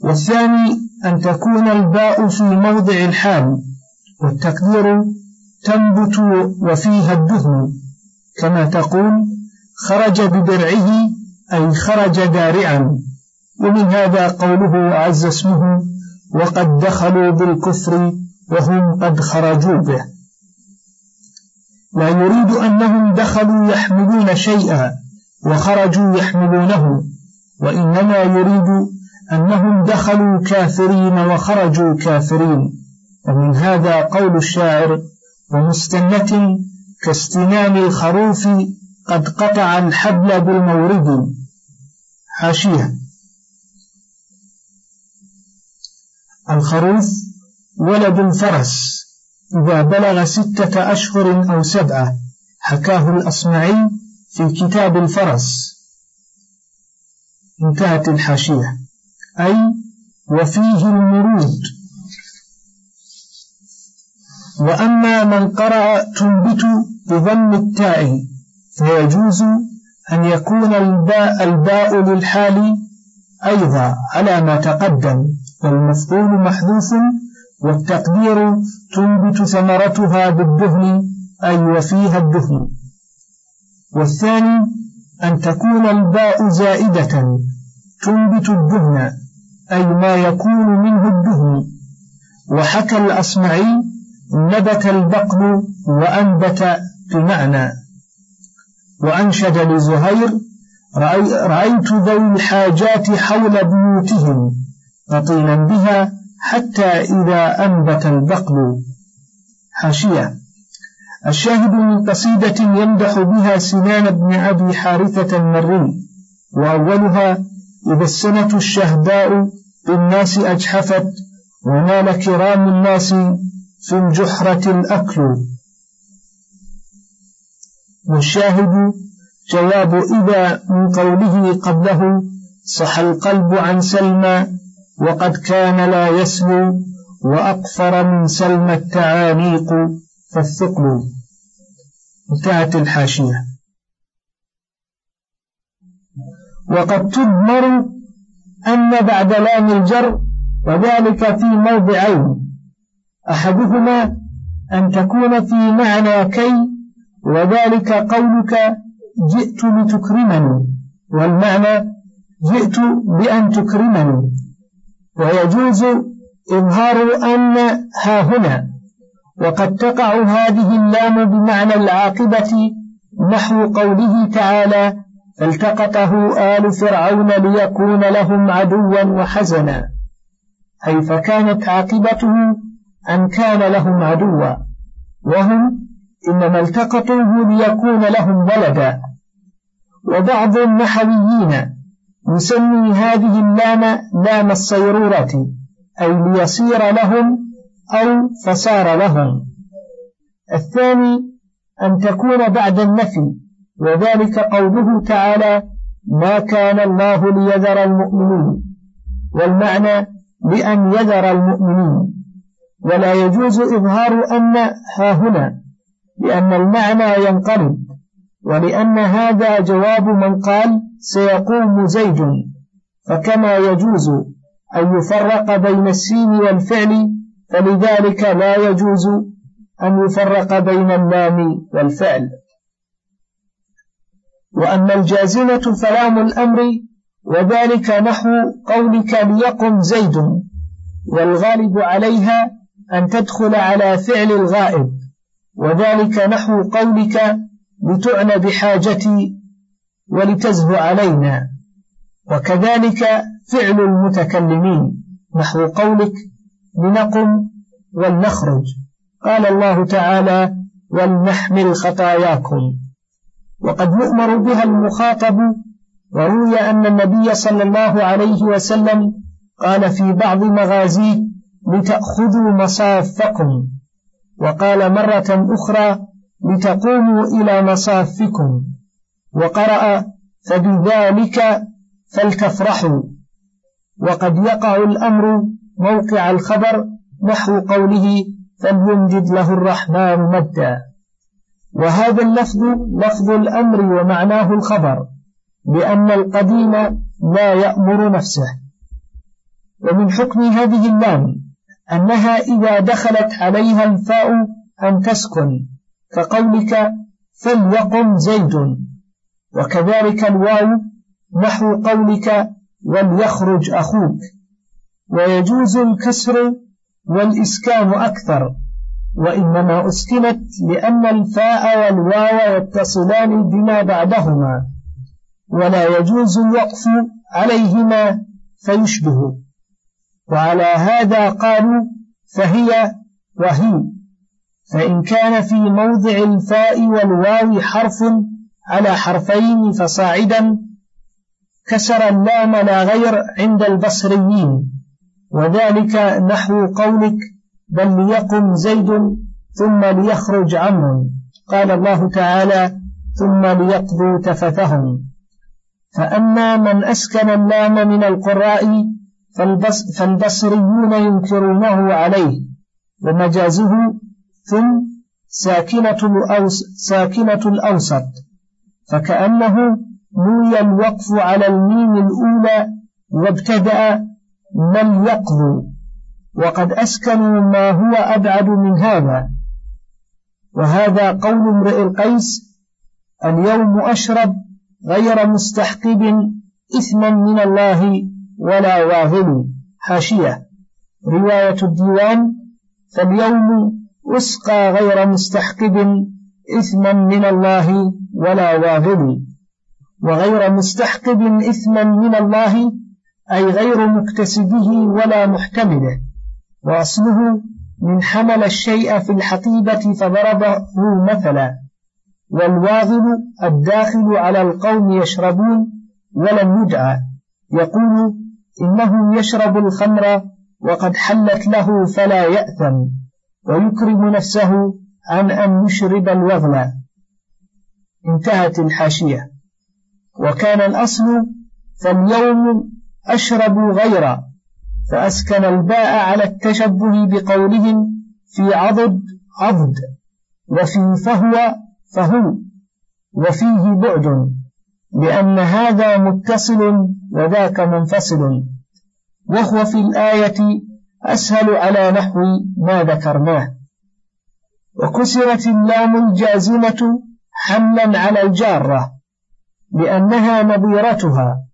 والثاني أن تكون الباء في موضع الحال والتقدير تنبت وفيها الدهن. كما تقول خرج بدرعه أي خرج دارعا. ومن هذا قوله عز اسمه وقد دخلوا بالكفر وهم قد خرجوا به. لا يريد أنهم دخلوا يحملون شيئا وخرجوا يحملونه. وإنما يريد أنهم دخلوا كافرين وخرجوا كافرين. ومن هذا قول الشاعر ومستنة كاستنان الخروف قد قطع الحبل بالمورد. حاشية. الخروف ولد الفرس. إذا بلغ ستة أشهر أو سبعة حكاه الأصمعي في كتاب الفرس. انتهت الحاشية. أي وفيه المرود. وأما من قرأ تنبت بضم التاء فيجوز أن يكون الباء الباء للحال أيضا على ما تقدم والمفعول محذوف والتقدير تنبت ثمرتها بالدهن أي وفيها الدهن. والثاني أن تكون الباء زائدة تنبت الدهن. أي ما يكون منه الدهن. وحكى الأصمعي نبت البقل وأنبت بمعنى. وأنشد لزهير رأيت ذوي الحاجات حول بيوتهم رطينا بها حتى إذا أنبت البقل حاشية. الشاهد من قصيدة يمدح بها سنان بن أبي حارثة المري وأولها إذا السنة الشهداء بالناس أجحفت ونال كرام الناس في الجحرة الأكل. والشاهد جواب إذا من قوله قبله صح القلب عن سلمى وقد كان لا يسلو وأقفر من سلمى التعانيق فالثقل انتهت الحاشية. وقد تدمر أن بعد لام الجر وذلك في موضعين. أحدهما أن تكون في معنى كي وذلك قولك جئت لتكرمني والمعنى جئت بأن تكرمني. ويجوز إظهار أن ها هنا وقد تقع هذه اللام بمعنى العاقبة نحو قوله تعالى فالتقطه آل فرعون ليكون لهم عدوا وحزنا. أي فكانت عاقبته أن كان لهم عدوا. وهم إنما التقطوه ليكون لهم ولدا. وبعض النحويين يسمي هذه اللام لام الصيرورة أي ليصير لهم أو فصار لهم. الثاني أن تكون بعد النفي وذلك قوله تعالى ما كان الله ليذر المؤمنين. والمعنى بأن يذر المؤمنين. ولا يجوز إظهار أن ها هنا لأن المعنى ينقلب. ولأن هذا جواب من قال سيقوم زيد. فكما يجوز أن يفرق بين السين والفعل فلذلك لا يجوز أن يفرق بين اللام والفعل. وأما الجازمة فلام الأمر وذلك نحو قولك ليقم زيد والغالب عليها أن تدخل على فعل الغائب وذلك نحو قولك لتعنى بحاجتي ولتزهو علينا وكذلك فعل المتكلمين نحو قولك لنقم ولنخرج. قال الله تعالى ولنحمل خطاياكم وقد يؤمر بها المخاطب وروي أن النبي صلى الله عليه وسلم قال في بعض مغازيه لتأخذوا مصافكم. وقال مرة أخرى لتقوموا إلى مصافكم. وقرأ فبذلك فلتفرحوا. وقد يقع الأمر موقع الخبر نحو قوله فليمدد له الرحمن مدا. وهذا اللفظ لفظ الأمر ومعناه الخبر لأن القديم لا يأمر نفسه. ومن حكم هذه اللام أنها إذا دخلت عليها الفاء أن تسكن كقولك فليقم زيد وكذلك الواو نحو قولك وليخرج أخوك. ويجوز الكسر والإسكان أكثر. وإنما أسكنت لأن الفاء والواو يتصلان بما بعدهما ولا يجوز الوقف عليهما فيشبه. وعلى هذا قالوا فهي وهي. فإن كان في موضع الفاء والواو حرف على حرفين فصاعدا كسر اللام لا غير عند البصريين. وذلك نحو قولك بل ليقم زيد ثم ليخرج عمرو. قال الله تعالى ثم ليقضوا تفثهم فأما من أسكن اللام من القراء فالبصريون ينكرونه عليه. ومجازه ثم ساكنة, الأوس ساكنة الأوسط. فكأنه نوي الوقف على الميم الأولى وابتدأ من يقضوا. وقد أسكنوا ما هو أبعد من هذا. وهذا قول امرئ القيس اليوم أشرب غير مستحقب إثما من الله ولا واهل حاشية. رواية الديوان فاليوم أسقى غير مستحقب إثما من الله ولا واهل وغير مستحقب إثما من الله أي غير مكتسبه ولا محتمله. وأصله من حمل الشيء في الحقيبة فضربه مثلا والواغل الداخل على القوم يشربون ولم يدعى يقول إنه يشرب الخمر وقد حلت له فلا يأثم ويكرم نفسه عن أن يشرب الوغل. انتهت الحاشية. وكان الأصل فاليوم أشرب غيرا. فأسكن الباء على التشبه بقولهم في عضد عضد. وفي فهو فهو. وفيه بعد لأن هذا متصل وذاك منفصل. وهو في الآية أسهل على نحو ما ذكرناه. وكسرت اللام الجازمة حملا على الجارة لأنها نظيرتها.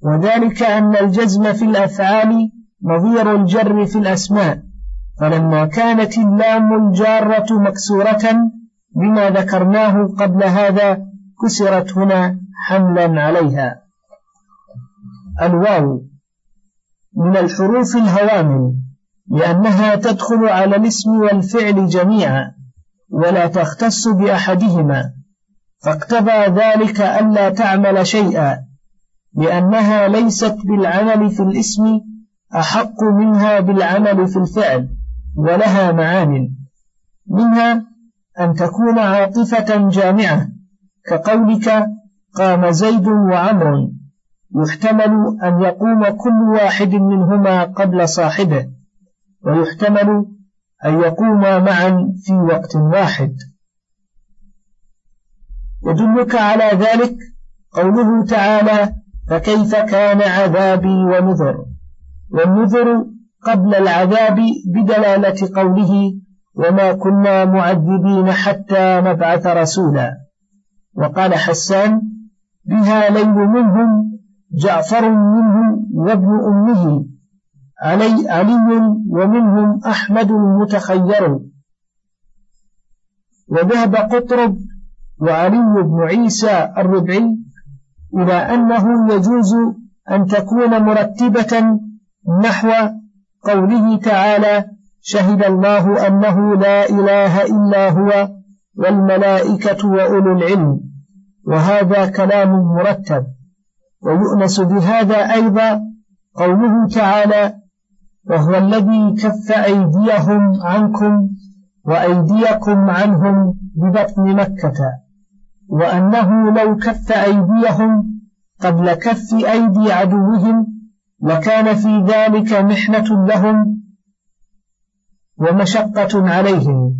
وذلك أن الجزم في الأفعال نظير الجر في الأسماء فلما كانت اللام الجارة مكسورة بما ذكرناه قبل هذا كسرت هنا حملا عليها. الواو من الحروف الهوامل لأنها تدخل على الاسم والفعل جميعا ولا تختص بأحدهما فاقتضى ذلك ألا تعمل شيئا لأنها ليست بالعمل في الاسم أحق منها بالعمل في الفعل ولها معان. منها أن تكون عاطفة جامعة كقولك قام زيد وعمر. يحتمل أن يقوم كل واحد منهما قبل صاحبه ويحتمل أن يقوما معا في وقت واحد. يدلك على ذلك قوله تعالى فكيف كان عذابي ونذر؟ والنذر قبل العذاب بدلالة قوله وما كنا معذبين حتى نبعث رسولا. وقال حسان بها ليل منهم جعفر منهم وابن أمه علي, علي ومنهم أحمد المتخير. وذهب قطرب وعلي بن عيسى الربعي إلى أنه يجوز أن تكون مرتبة نحو قوله تعالى شهد الله أنه لا إله إلا هو والملائكة وأولو العلم وهذا كلام مرتب ويؤنس بهذا أيضا قوله تعالى وهو الذي كف أيديهم عنكم وأيديكم عنهم ببطن مكة وأنه لو كف أيديهم قبل كف أيدي عدوهم لكان في ذلك محنة لهم ومشقة عليهم.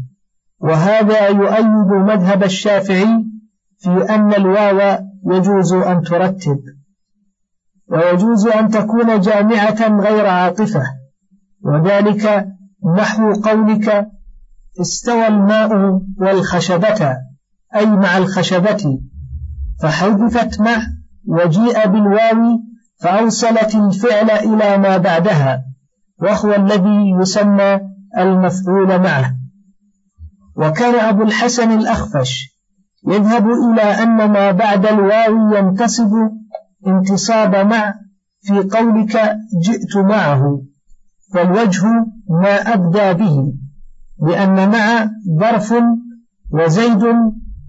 وهذا يؤيد مذهب الشافعي في أن الواو يجوز أن ترتب ويجوز أن تكون جامعة غير عاطفة. وذلك نحو قولك استوى الماء والخشبة أي مع الخشبة فحذفت مع وجيء بالواو فأوصلت الفعل إلى ما بعدها وهو الذي يسمى المفعول معه. وكان أبو الحسن الأخفش يذهب إلى أن ما بعد الواو ينتصب انتصاب مع في قولك جئت معه والوجه ما أبدى به لأن مع ظرف وزيد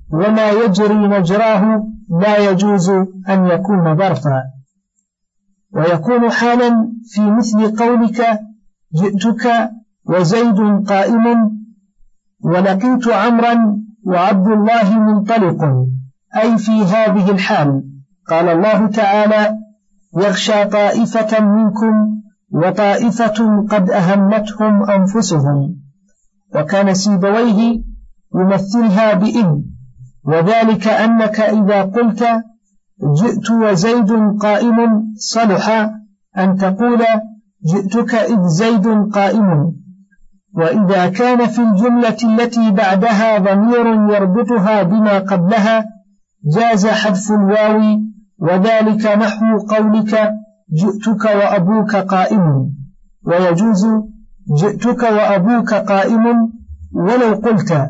وما يجري مجراه لا يجوز أن يكون ظرفا. ويكون حالا في مثل قولك جئتك وزيد قائم ولقيت عمرا وعبد الله منطلق أي في هذه الحال. قال الله تعالى يغشى طائفة منكم وطائفة قد أهمتهم أنفسهم. وكان سيبويه يمثلها بإن وذلك أنك إذا قلت جئت وزيد قائم صلح أن تقول جئتك إذ زيد قائم. وإذا كان في الجملة التي بعدها ضمير يربطها بما قبلها جاز حذف الواو وذلك نحو قولك جئتك وأبوك قائم. ويجوز جئتك وأبوك قائم ولو قلت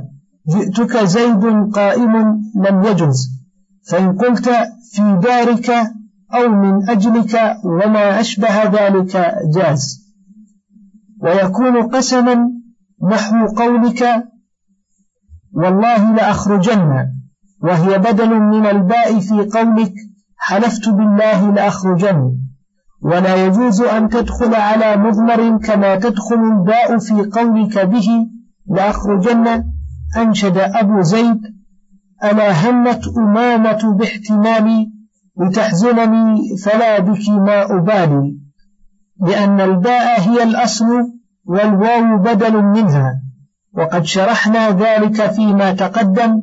جئتك زيد قائم لم يجز. فإن قلت في دارك أو من أجلك وما أشبه ذلك جاز. ويكون قسما نحو قولك والله لأخرجن وهي بدل من الباء في قولك حلفت بالله لأخرجن. ولا يجوز أن تدخل على مضمر كما تدخل الباء في قولك به لأخرجن أنشد أبو زيد ألا همت أمامة باحتمالي لتحزنني فلا بك ما أبالي لأن الباء هي الأصل والواو بدل منها وقد شرحنا ذلك فيما تقدم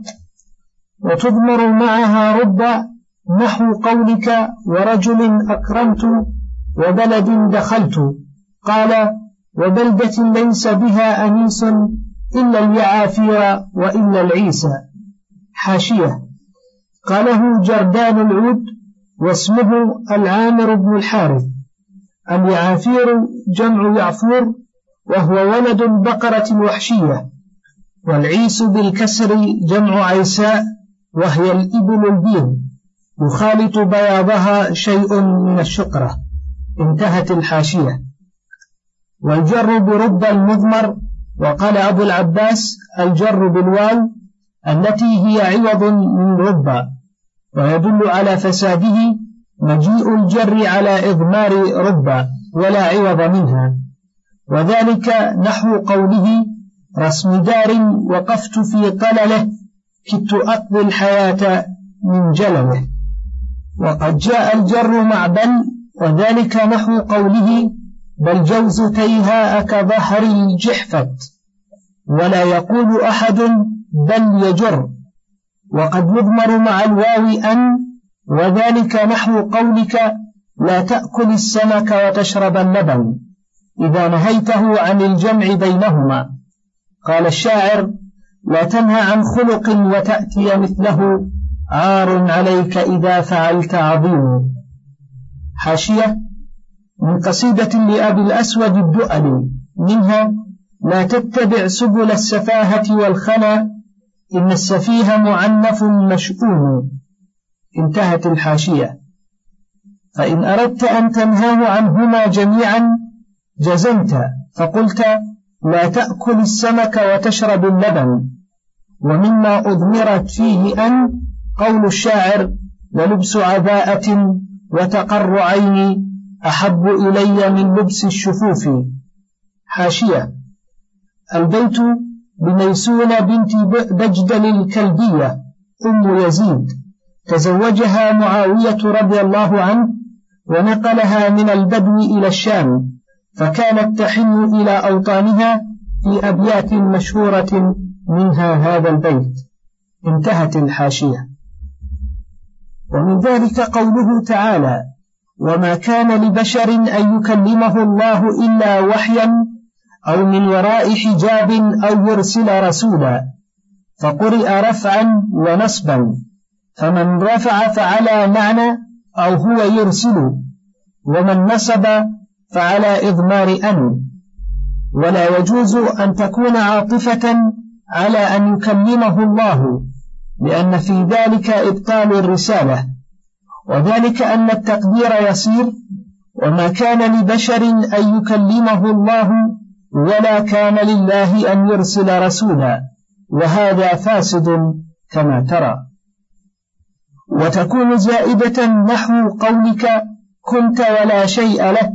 وتضمر معها رب نحو قولك ورجل أكرمت وبلد دخلت قال وبلدة ليس بها أنيس إلا اليعافير وإلا العيسى. حاشية. قاله جردان العود واسمه العامر بن الحارث اليعافير جمع يعفور وهو ولد البقرة الوحشية والعيس بالكسر جمع عيساء وهي الإبل البيض يخالط بياضها شيء من الشقرة. انتهت الحاشية. والجر برب المضمر وقال أبو العباس الجر بالواو التي هي عوض من رب ويدل على فساده مجيء الجر على إضمار رب ولا عوض منها. وذلك نحو قوله رسم دار وقفت في طلله كدت أقضي الحياة من جلله. وقد جاء الجر مع بل وذلك نحو قوله بل جوز تيهاء كظهر الجحفة ولا يقول أحد بل يجر وقد يضمر مع الواو أن وذلك نحو قولك لا تأكل السمك وتشرب اللبن إذا نهيته عن الجمع بينهما. قال الشاعر لا تنهى عن خلق وتأتي مثله عار عليك إذا فعلت عظيم. حاشية من قصيدة لأبي الأسود الدؤلي منها لا تتبع سبل السفاهة والخنا إن السفيه معنف مشؤوم. انتهت الحاشية. فإن أردت أن تنهاه عنهما جميعا جزمت فقلت لا تأكل السمك وتشرب اللبن. ومما أضمرت فيه أن قول الشاعر للبس عباءة وتقر عيني أحب إلي من لبس الشفوف. حاشية. البيت بميسونة بنت بجدل الكلبية أم يزيد. تزوجها معاوية رضي الله عنه ونقلها من البدو إلى الشام فكانت تحن إلى أوطانها في أبيات مشهورة منها هذا البيت. انتهت الحاشية. ومن ذلك قوله تعالى وما كان لبشر أن يكلمه الله إلا وحيا أو من وراء حجاب أو يرسل رسولا فقرئ رفعا ونصبا فمن رفع فعلى معنى أو هو يرسل ومن نصب فعلى إضمار أن ولا يجوز أن تكون عاطفة على أن يكلمه الله لأن في ذلك إبطال الرسالة. وذلك أن التقدير يصير وما كان لبشر أن يكلمه الله ولا كان لله أن يرسل رسولا وهذا فاسد كما ترى. وتكون زائدة نحو قولك كنت ولا شيء لك.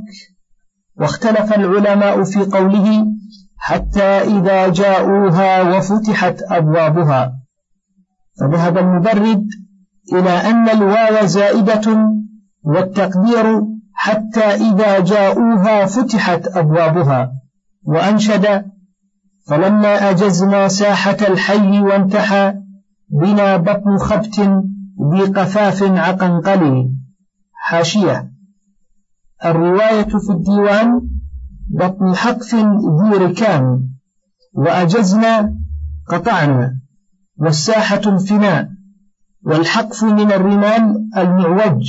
واختلف العلماء في قوله حتى إذا جاءوها وفتحت أبوابها. فذهب المبرد إلى أن الواو زائدة والتقدير حتى إذا جاءوها فتحت أبوابها. وأنشد فلما أجزنا ساحة الحي وانتحى بنا بطن خبت ذي قفاف عقنقلي. حاشية. الرواية في الديوان بطن حقف ذي ركام وأجزنا قطعنا. والساحة الفناء والحقف من الرمال المعوج.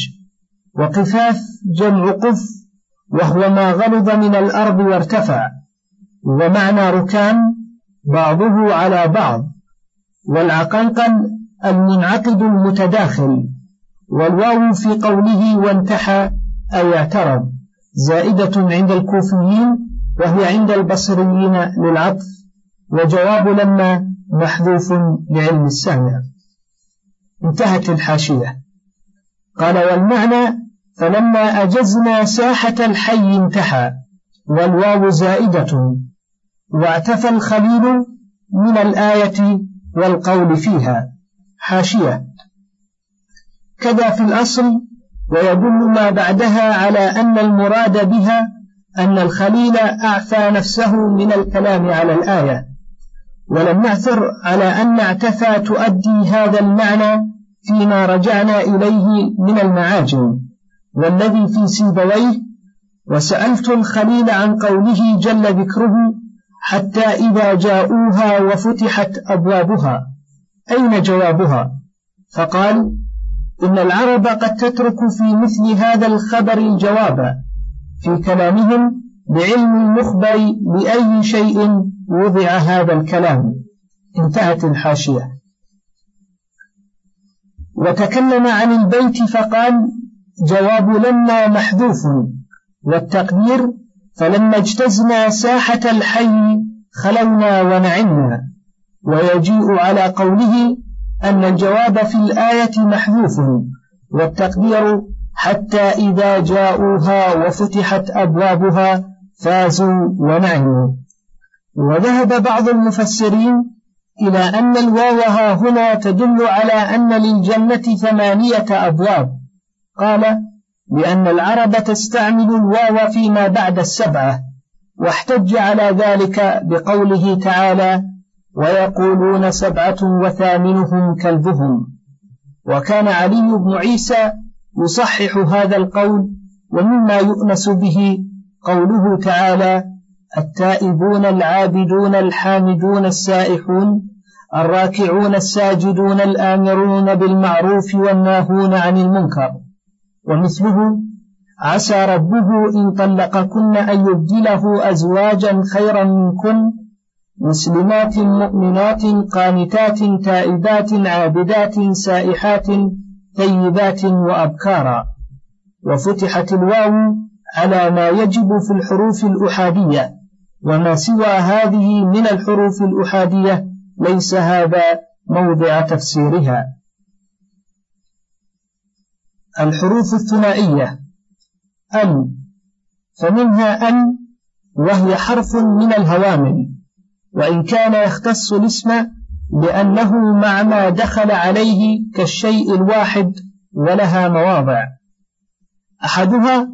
وقفاف جمع قف. وهو ما غلظ من الأرض وارتفع. ومعنى ركام بعضه على بعض والعقنقن المنعقد المتداخل والواو في قوله وانتحى أي اعترض زائدة عند الكوفيين وهي عند البصريين للعطف وجواب لما محذوف لعلم السامع انتهت الحاشية. قال والمعنى فلما أجزنا ساحة الحي انتحى والواو زائدة واعتفى الخليل من الآية والقول فيها. حاشية. كذا في الأصل ويدل ما بعدها على أن المراد بها أن الخليل أعفى نفسه من الكلام على الآية. ولم نعثر على أن اعتفى تؤدي هذا المعنى فيما رجعنا إليه من المعاجم. والذي في سيبويه وسألت الخليل عن قوله جل ذكره حتى إذا جاءوها وفتحت أبوابها. أين جوابها؟ فقال إن العرب قد تترك في مثل هذا الخبر الجواب في كلامهم بعلم المخبر بأي شيء وضع هذا الكلام. انتهت الحاشية. وتكلم عن البيت فقال جواب لما محذوف والتقدير فلما اجتزنا ساحة الحي خلونا ونعمنا. ويجيء على قوله أن الجواب في الآية محذوف والتقدير حتى إذا جاءوها وفتحت أبوابها فازوا ونعموا. وذهب بعض المفسرين إلى أن الواو ها هنا تدل على أن للجنة ثمانية أبواب. قال لأن العرب تستعمل الواو فيما بعد السبعة واحتج على ذلك بقوله تعالى ويقولون سبعة وثامنهم كلبهم وكان علي بن عيسى يصحح هذا القول ومما يؤنس به قوله تعالى التائبون العابدون الحامدون السائحون الراكعون الساجدون الآمرون بالمعروف والناهون عن المنكر ومثله عسى ربه إن طلقكن أن يبدله أزواجا خيرا منكن مسلمات مؤمنات قانتات تائبات عابدات سائحات طيبات وأبكارا وفتحت الواو على ما يجب في الحروف الأحادية وما سوى هذه من الحروف الأحادية ليس هذا موضع تفسيرها الحروف الثنائية. أن. فمنها أن وهي حرف من الهوامل. وإن كان يختص الاسم لأنه مع ما دخل عليه كالشيء الواحد ولها مواضع. أحدها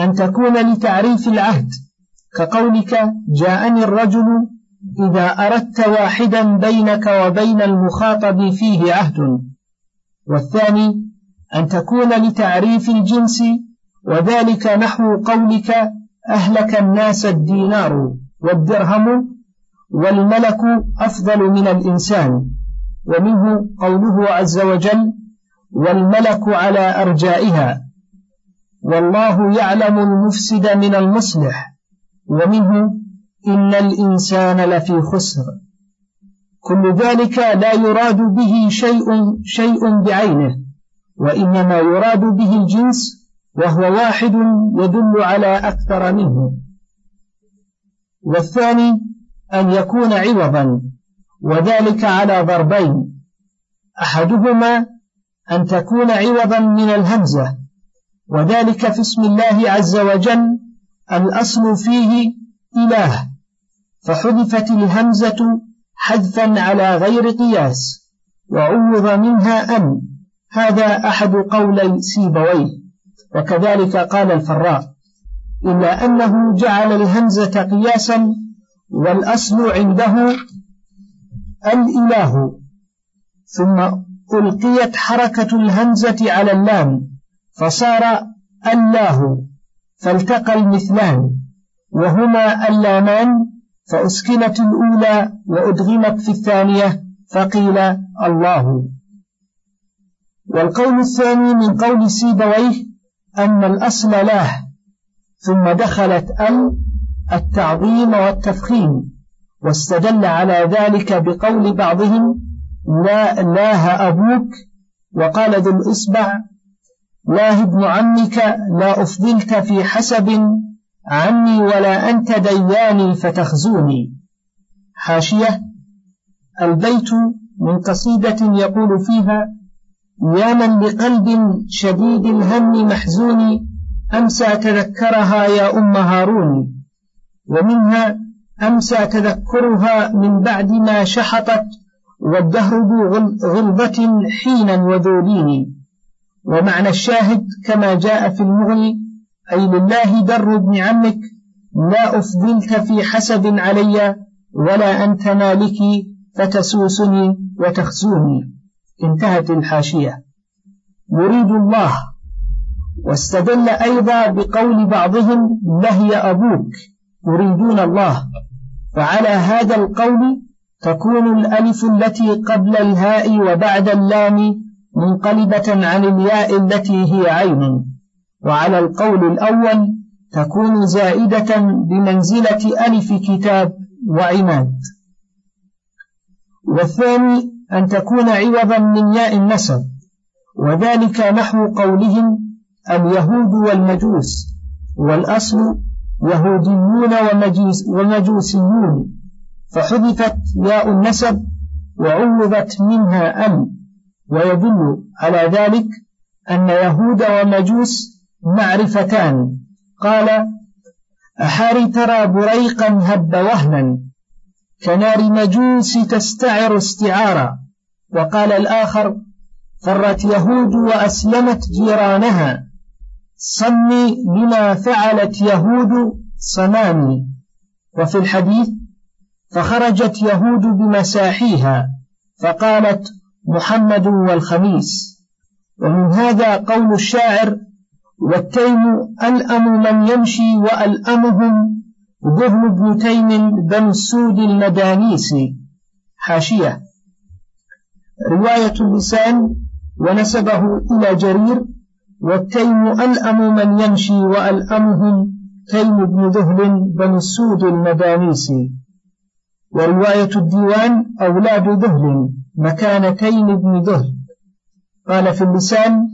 أن تكون لتعريف العهد كقولك جاءني الرجل إذا أردت واحدا بينك وبين المخاطب فيه عهد. والثاني أن تكون لتعريف الجنس وذلك نحو قولك أهلك الناس الدينار والدرهم والملك أفضل من الإنسان ومنه قوله عز وجل والملك على أرجائها والله يعلم المفسد من المصلح ومنه إن الإنسان لفي خسر. كل ذلك لا يراد به شيء شيء بعينه. وإنما يراد به الجنس وهو واحد يدل على أكثر منه. والثاني أن يكون عوضا وذلك على ضربين. أحدهما أن تكون عوضا من الهمزة وذلك في اسم الله عز وجل الأصل فيه إله فحذفت الهمزة حذفا على غير قياس وعوض منها أن. هذا أحد قولي سيبويه وكذلك قال الفراء إلا أنه جعل الهمزة قياسا والأصل عنده الإله. ثم ألقيت حركة الهمزة على اللام فصار الله فالتقى المثلان وهما اللامان فأسكنت الأولى وأدغمت في الثانية فقيل الله. والقول الثاني من قول سيبويه أن الأصل لاه ثم دخلت ال التعظيم والتفخيم واستدل على ذلك بقول بعضهم لا لاه أبوك وقال ذو الإصبع لاه ابن عمك لا أفضلت في حسب عني ولا أنت دياني فتخزوني حاشية البيت من قصيدة يقول فيها يا من بقلب شديد الهم محزون أمسى تذكرها يا أم هارون ومنها أمسى تذكرها من بعد ما شحطت والدهر ذو غلبة حينا وذولين. ومعنى الشاهد كما جاء في المغني أي لله در ابن عمك لا أفضلت في حسب علي ولا أنت مالكي فتسوسني وتخزوني. انتهت الحاشية. يريد الله. واستدل أيضا بقول بعضهم لهي أبوك. يريدون الله. فعلى هذا القول تكون الألف التي قبل الهاء وبعد اللام منقلبة عن الياء التي هي عين. وعلى القول الأول تكون زائدة بمنزلة ألف كتاب وعماد. والثاني أن تكون عوضا من ياء النسب وذلك نحو قولهم اليهود والمجوس والأصل يهوديون ومجوسيون. فحذفت ياء النسب وعوضت منها أم. ويدل على ذلك أن يهود ومجوس معرفتان. قال أحاري ترى بريقا هب وهنا. كنار مجوس تستعر استعارا. وقال الآخر فرت يهود وأسلمت جيرانها. صمي لما فعلت يهود صنامي وفي الحديث فخرجت يهود بمساحيها فقالت محمد والخميس. ومن هذا قول الشاعر والتيم ألأم من يمشي وألأمهم ذهن بن تيم بن السود المدانيسي حاشية. رواية اللسان ونسبه إلى جرير والتيم ألأم من يمشي وألأمهم تيم بن ذهل بنو السود المدانيس. ورواية الديوان أولاد ذهل مكان تيم بن ذهل. قال في اللسان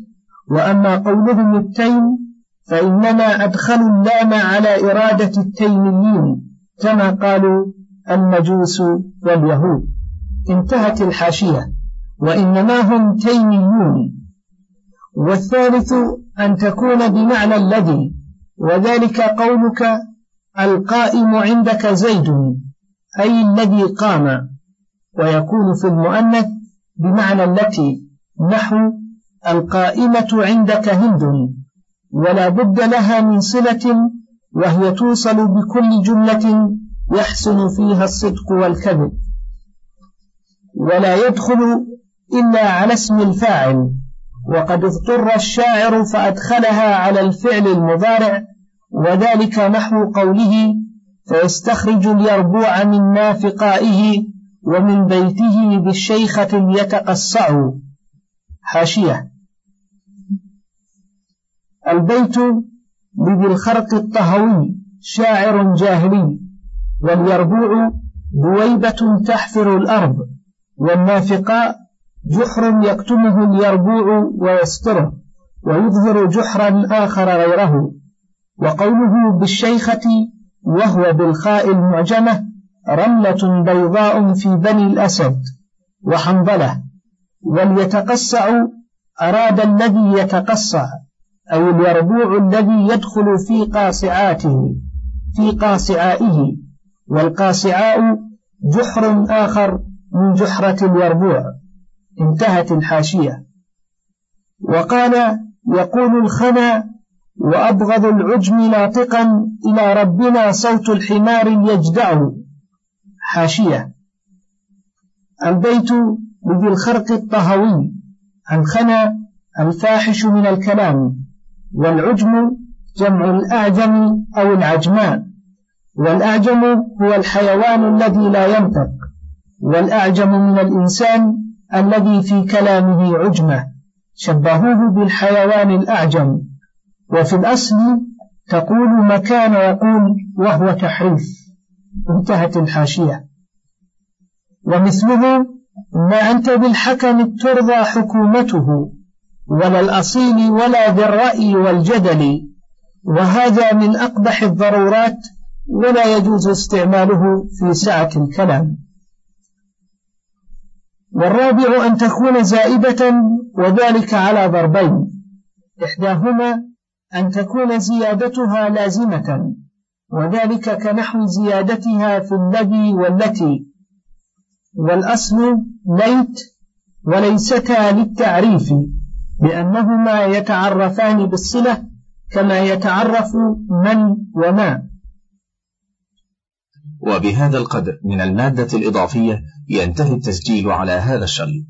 وأما قولهم التيم فإنما أدخلوا اللام على إرادة التيميين كما قالوا المجوس واليهود. انتهت الحاشية. وإنما هم تيميون. والثالث أن تكون بمعنى الذي وذلك قولك القائم عندك زيد أي الذي قام. ويكون في المؤنث بمعنى التي نحو القائمة عندك هند. ولا بد لها من صلة وهي توصل بكل جملة يحسن فيها الصدق والكذب. ولا يدخل إلا على اسم الفاعل. وقد اضطر الشاعر فأدخلها على الفعل المضارع وذلك نحو قوله فيستخرج اليربوع من نافقائه ومن بيته بالشيخة يتقصع حاشية. البيت لذي الخرق الطهوي شاعر جاهلي واليربوع بويبة تحفر الأرض والنافقاء جحر يكتمه اليربوع ويستره ويظهر جحرا آخر غيره. وقوله بالشيخة وهو بالخاء المعجمة رملة بيضاء في بني الأسد وحنظلة وليتقصع أراد الذي يتقصع أو اليربوع الذي يدخل في قاصعاته في قاصعائه والقاصعاء جحر آخر من جحرة اليربوع انتهت الحاشية. وقال يقول الخنا وأبغض العجم ناطقا إلى ربنا صوت الحمار يجدع حاشية. البيت لذي الخرق الطهوي عن خنا الفاحش من الكلام. والعجم جمع الأعجم أو العجمان والأعجم هو الحيوان الذي لا ينطق والأعجم من الإنسان الذي في كلامه عجمة شبهوه بالحيوان الأعجم وفي الأصل تقول مكان يقول وهو تحريف انتهت الحاشية. ومثله ما أنت بالحكم ترضى حكومته ولا الأصيل ولا ذي الرأي والجدل وهذا من أقبح الضرورات ولا يجوز استعماله في سعة الكلام. والرابع أن تكون زائدة وذلك على ضربين إحداهما أن تكون زيادتها لازمة وذلك كنحو زيادتها في الذي والتي. والأصل ليت وليستا للتعريف. لأنهما يتعرفان بالصلة كما يتعرف من وما. وبهذا القدر من المادة الإضافية ينتهي التسجيل على هذا الشريط.